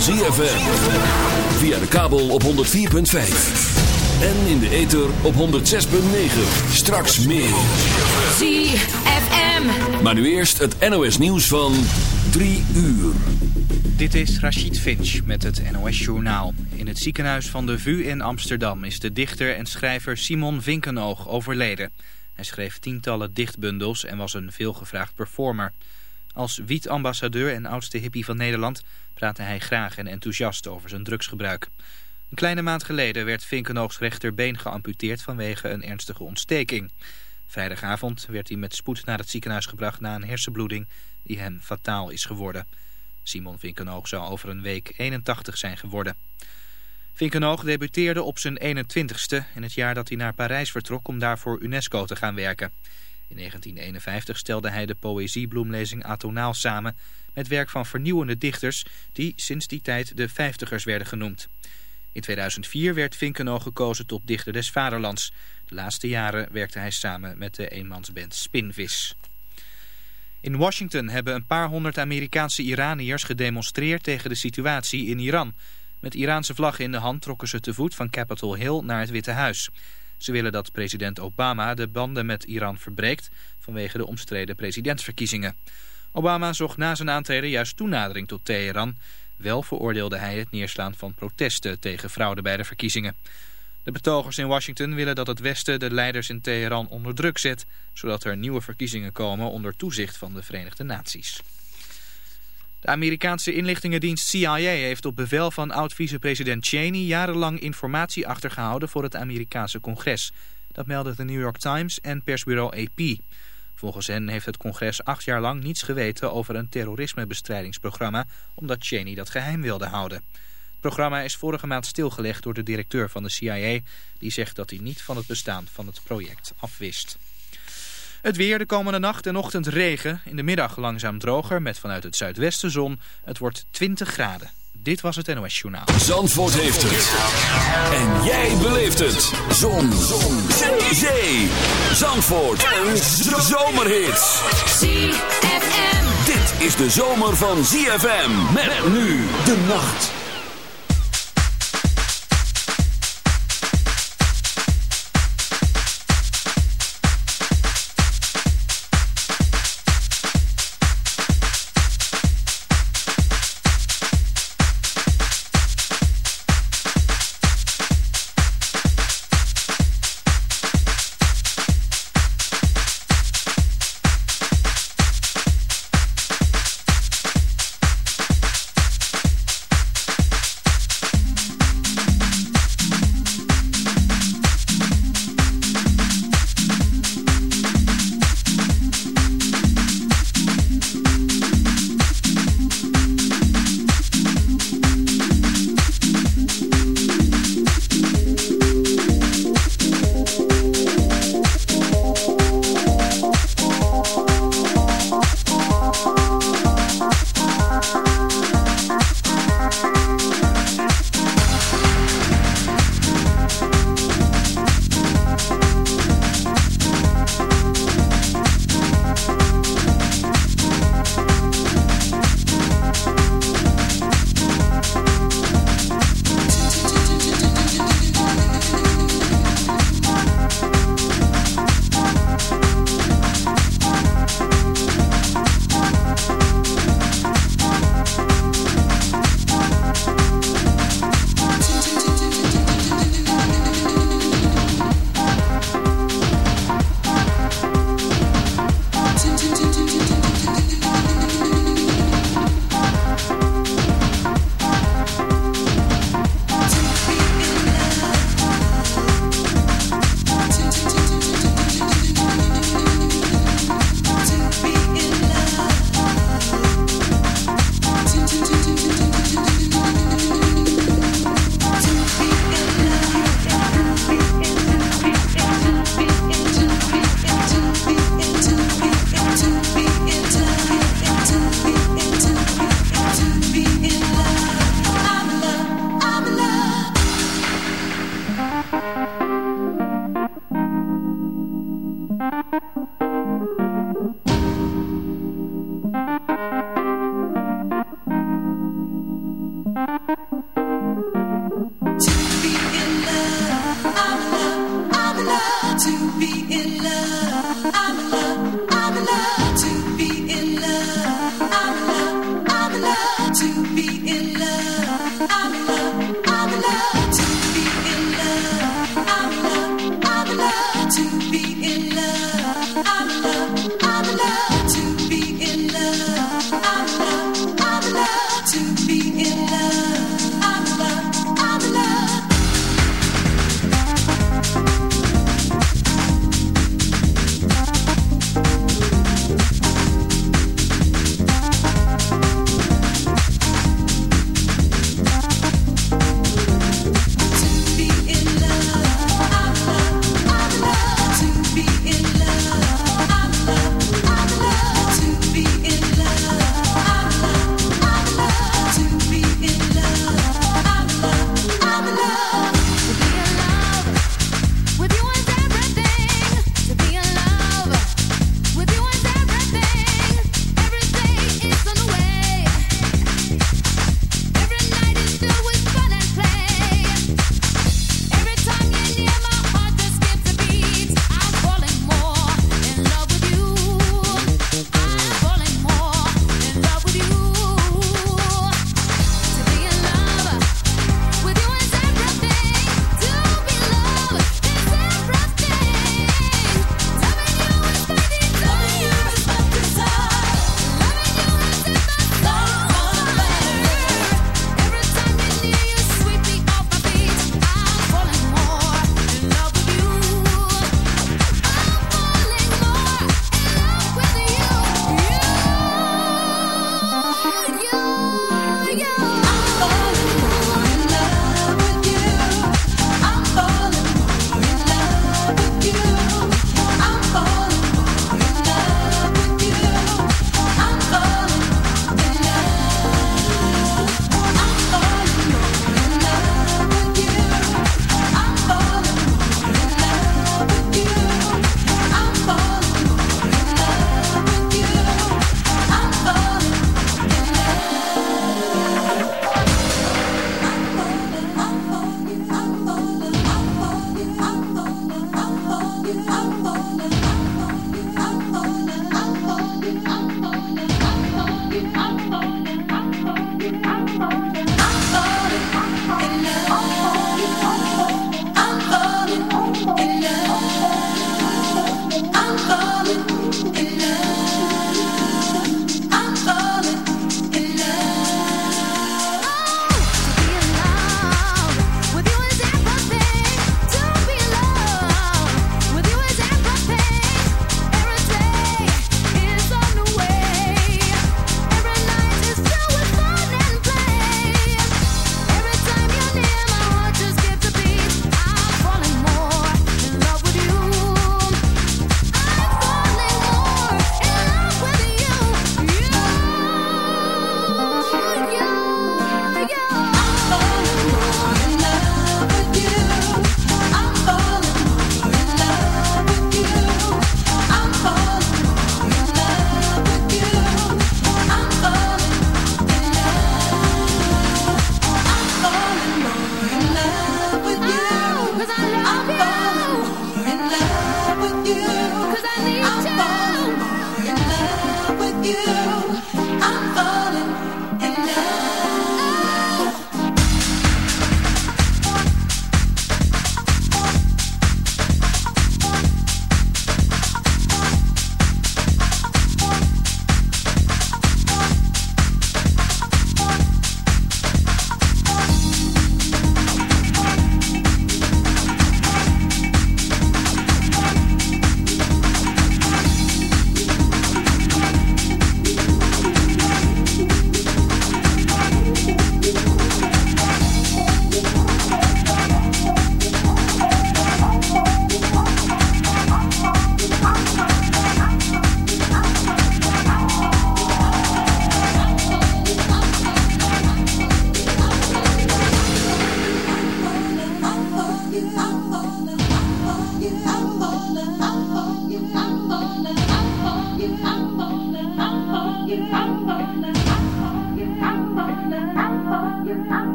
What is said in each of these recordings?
van ZFM. Via de kabel op 104.5. En in de ether op 106.9. Straks meer. ZFM. Maar nu eerst het NOS nieuws van 3 uur. Dit is Rachid Finch met het NOS Journaal. In het ziekenhuis van de VU in Amsterdam is de dichter en schrijver Simon Vinkenoog overleden. Hij schreef tientallen dichtbundels en was een veelgevraagd performer. Als wietambassadeur en oudste hippie van Nederland praatte hij graag en enthousiast over zijn drugsgebruik. Een kleine maand geleden werd Vinkenoogs rechterbeen geamputeerd vanwege een ernstige ontsteking. Vrijdagavond werd hij met spoed naar het ziekenhuis gebracht na een hersenbloeding die hem fataal is geworden. Simon Vinkenoog zou over een week 81 zijn geworden. Vinkenoog debuteerde op zijn 21ste in het jaar dat hij naar Parijs vertrok om daar voor UNESCO te gaan werken. In 1951 stelde hij de poëziebloemlezing Atonaal samen met werk van vernieuwende dichters die sinds die tijd de vijftigers werden genoemd. In 2004 werd Vinkenoog gekozen tot dichter des vaderlands. De laatste jaren werkte hij samen met de eenmansband Spinvis. In Washington hebben een paar honderd Amerikaanse Iraniërs gedemonstreerd tegen de situatie in Iran. Met Iraanse vlaggen in de hand trokken ze te voet van Capitol Hill naar het Witte Huis. Ze willen dat president Obama de banden met Iran verbreekt vanwege de omstreden presidentsverkiezingen. Obama zocht na zijn aantreden juist toenadering tot Teheran. Wel veroordeelde hij het neerslaan van protesten tegen fraude bij de verkiezingen. De betogers in Washington willen dat het Westen de leiders in Teheran onder druk zet... zodat er nieuwe verkiezingen komen onder toezicht van de Verenigde Naties. De Amerikaanse inlichtingendienst CIA heeft op bevel van oud-vicepresident Cheney jarenlang informatie achtergehouden voor het Amerikaanse congres. Dat meldde de New York Times en persbureau AP. Volgens hen heeft het congres acht jaar lang niets geweten over een terrorismebestrijdingsprogramma omdat Cheney dat geheim wilde houden. Het programma is vorige maand stilgelegd door de directeur van de CIA die zegt dat hij niet van het bestaan van het project afwist. Het weer de komende nacht en ochtend regen. In de middag langzaam droger met vanuit het zuidwesten zon. Het wordt 20 graden. Dit was het NOS Journaal. Zandvoort heeft het. En jij beleeft het. Zon. Zon. Zee. Zee. Zandvoort. Een zomerhit. ZFM. Dit is de zomer van ZFM. Met nu de nacht.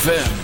ZFM.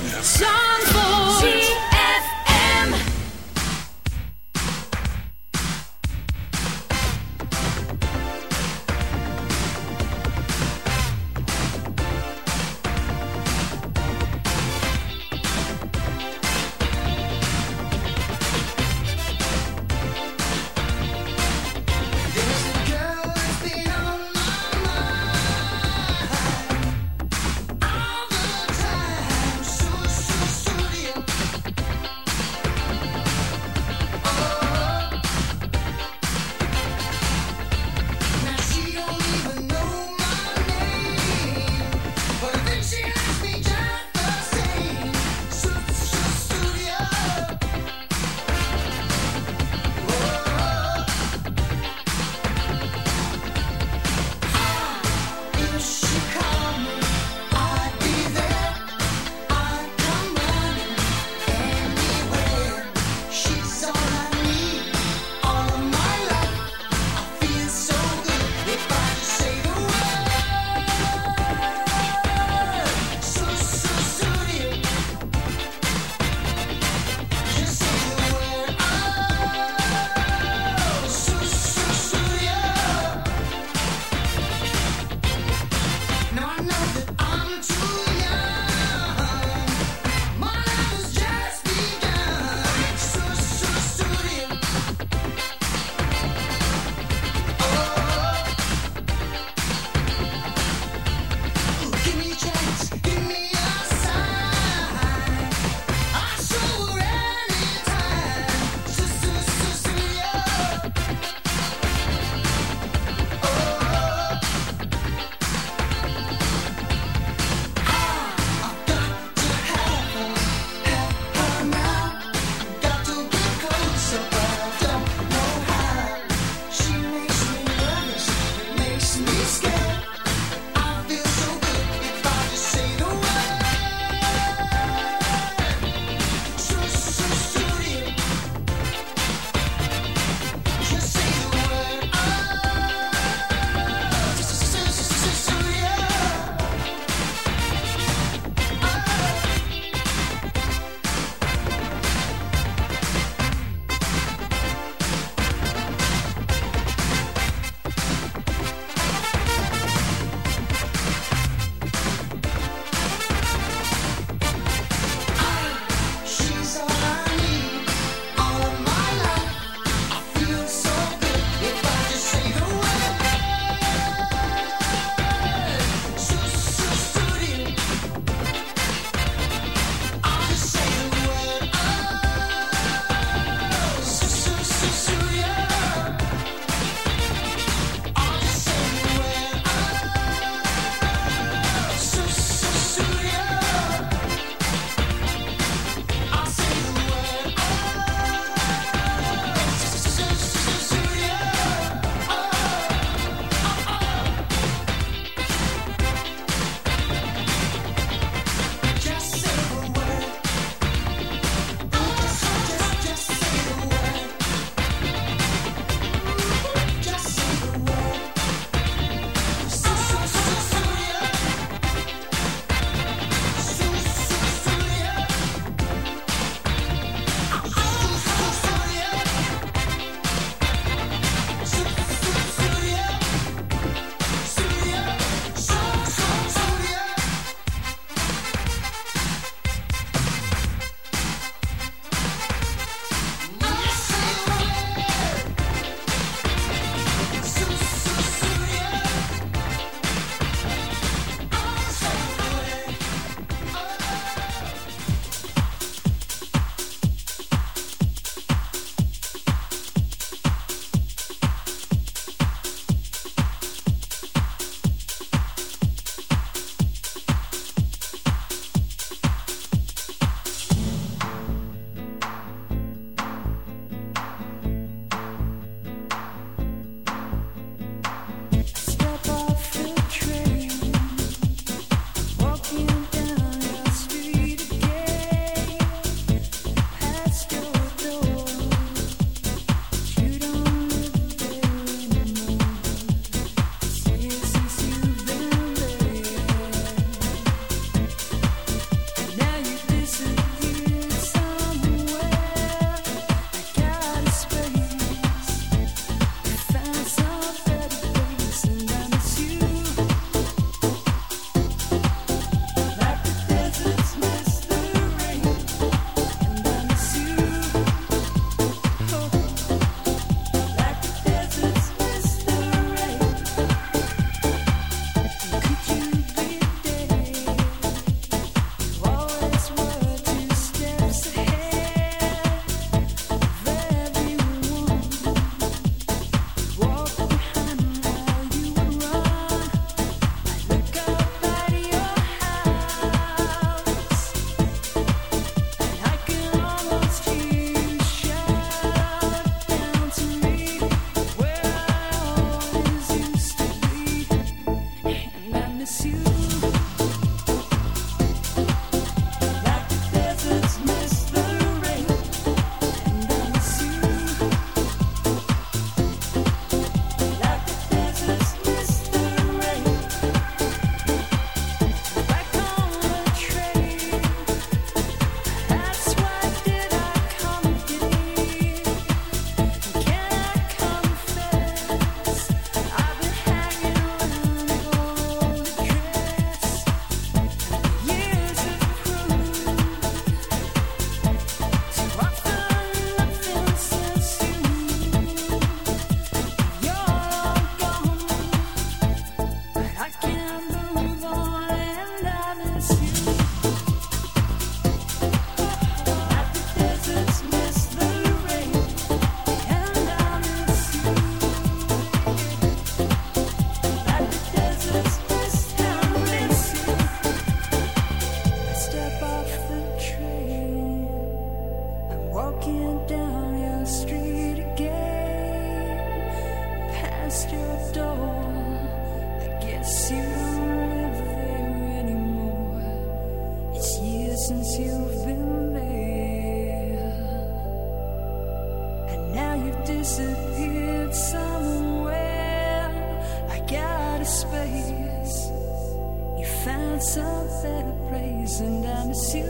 found some better place, and I miss you.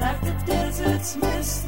Like the deserts miss.